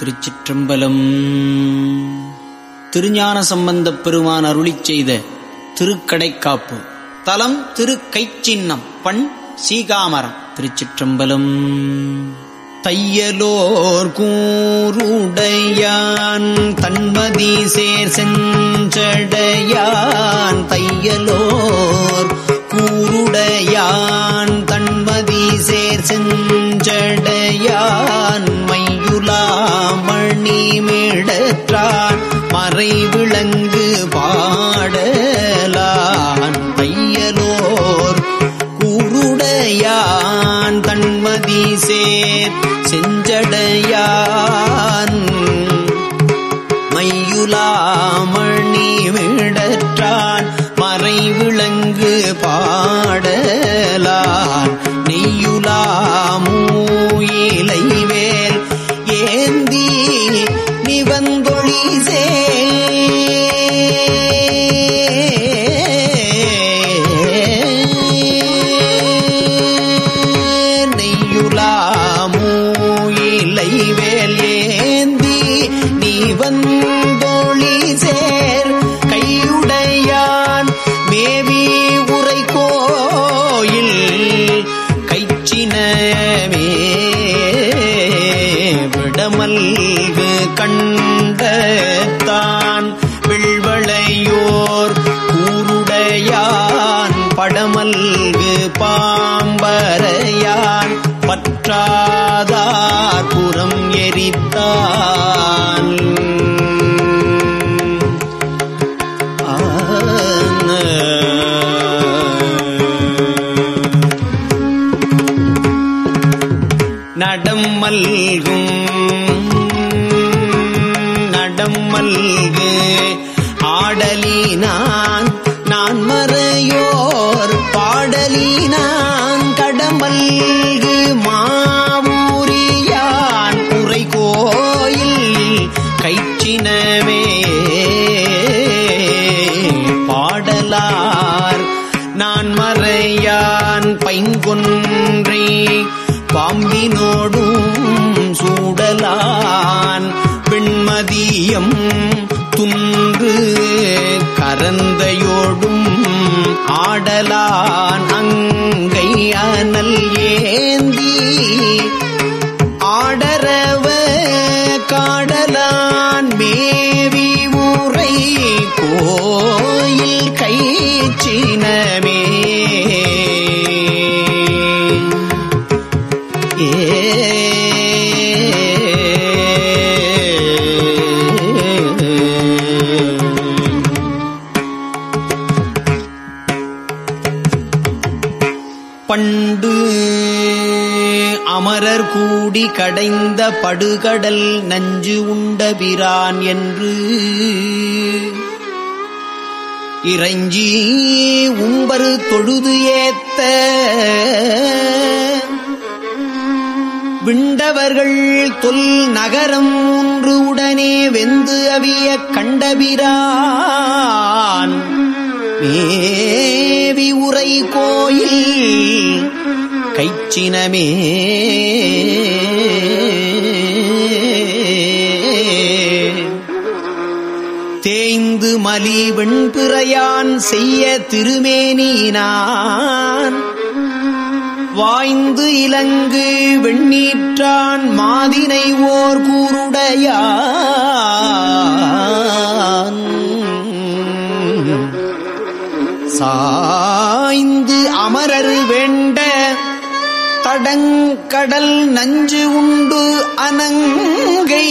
திருச்சிற்றம்பலம். திருஞான சம்பந்தப் பெருமான் அருளி செய்த திருக்கடைக்காப்பு. தலம் திருக்கைச்சின்னம் பண் சீகாமரம் திருச்சிற்றம்பலம். தையலோர் கூருடையான் தன்மதி சேர் செஞ்சடையான். தையலோர் கூருடையான் தன்மதி சேர் செஞ்சடையான். மையூர் மணி மேடற்றான் மறை விளங்கு பாடலான் தையலோர் குருடையான் தன்மதி சேர். செஞ்சடையான் எரித்தான். நடம் மல்கும் நடம் மல்கு. ஆடலினான் நான் மறையோர் பாடலினான். கைச்சினமே பாடலார் நான் மறையான் பைங்குன்றி. பாம்பினோடும் சூடலான் பெண்மதியம் துன்று கரந்தையோடும் ஆடலான் கைச்சினமே பண்டு அமரர் கூடி கடைந்த படுகடல் நஞ்சு உண்ட பிரான் என்று இறைஞ்சி உம்பரு தொழுது ஏத்த விண்டவர்கள் தொல் நகரம் ஒன்று உடனே வெந்து அவிய கண்டபிரான். மேவி உரை கோயில் கைச்சினமே. தேய்ந்து மலி வெண்பிறையான் செய்ய திருமேனியினான். வாய்ந்து இலங்கு வெண்ணீற்றான் மாதினை ஓர் கூருடையான். சாய்ந்து அமரர் வேண்ட தடங்கடல் நஞ்சு உண்டு அனங்கை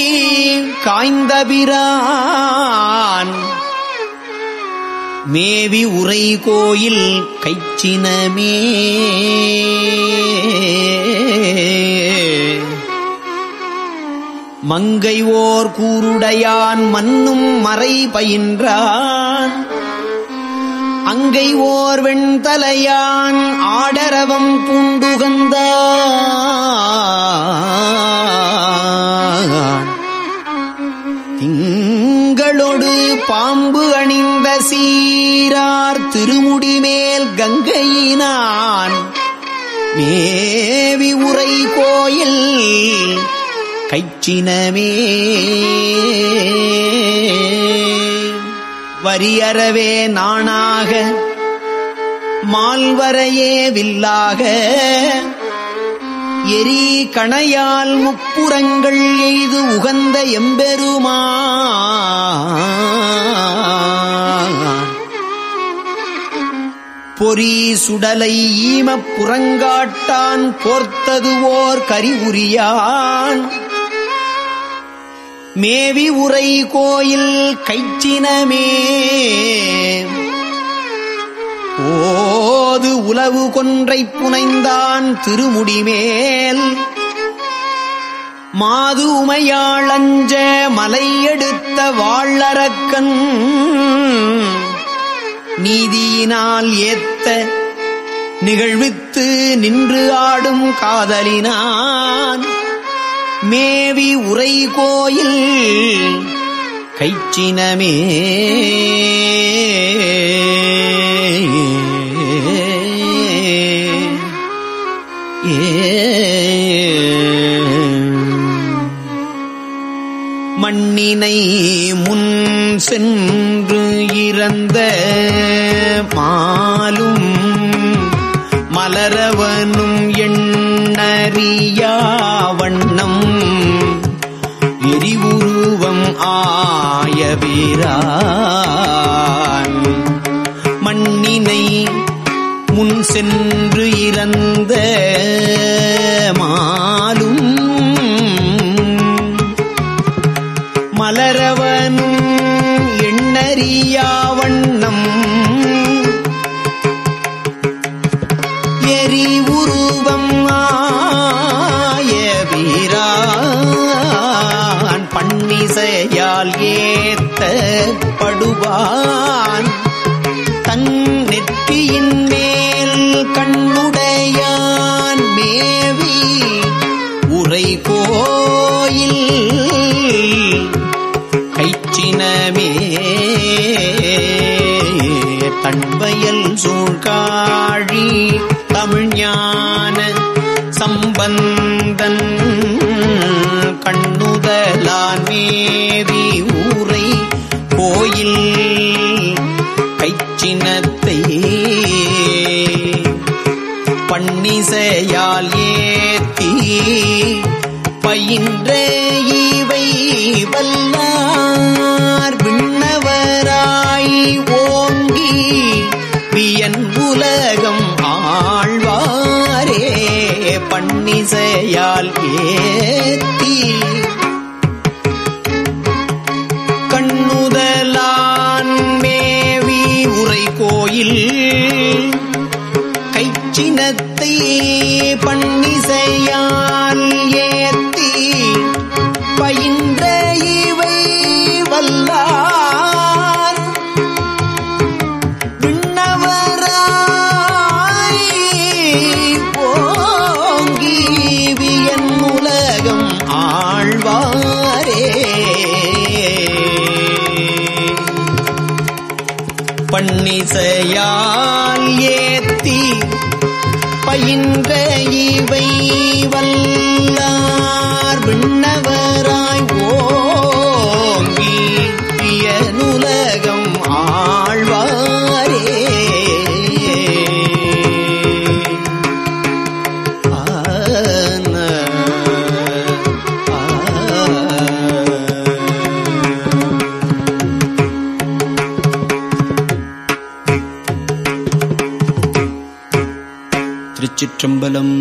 காய்ந்தபிரான் மேவி உரை கோயில் கைச்சினமே. மங்கை ஓர் கூருடையான் மன்னும் மறை பயின்றான். அங்கை ஓர் வெண்தலையான் ஆடரவம் பூண்டுகந்த திங்களொடு பாம்பு அணிந்த சீரார் திருமுடிமேல் கங்கையினான். மேவி உரை கோயில் கைச்சினமே. வரியறவே நாணாக மால்வரையே வில்லாக எரி கணையால் முப்புறங்கள் எய்து உகந்த எம்பெருமா. பொறி சுடலை ஈமப் புறங்காட்டான் போர்த்ததுவோர் கரிவுரியான் மேவி உரை கோயில் கைச்சினமே. ஓது உளவு கொன்றை புனைந்தான் திருமுடிமேல். மாது உமையாளஞ்ச மலையெடுத்த எடுத்த வாழறக்கன் நீதியினால் ஏத்த நிகழ்வித்து நின்று ஆடும் காதலினான். மேவி உரை கோயில் கைச்சினமே. மண்ணினை முன் சென்று இறந்த மாலும் மலரவனும் எண்ணறியா வண்ணம் எரிவுருவம் ஆயவீரான் மண்ணினை முன் சென்று இறந்த மாலும் மலரவனும் எண்ணறியாவண்ணம். எரி உருவம் ஆய வீரான் பன்னிசையால் ஏத்த படுவான் தன்வயல் சூழ்காழி தமிழ்ஞான சம்பந்த பன்னிசையால் ஏத்தி கண்ணுதலான் மேவி உரை கோயில் கைச்சினத்தை பன்னிசையால் ஏத்தி பயின்ற இவை பண்ணிசையால் ஏத்தி பயின்ற இவை திருச்சிற்றம்பலம்.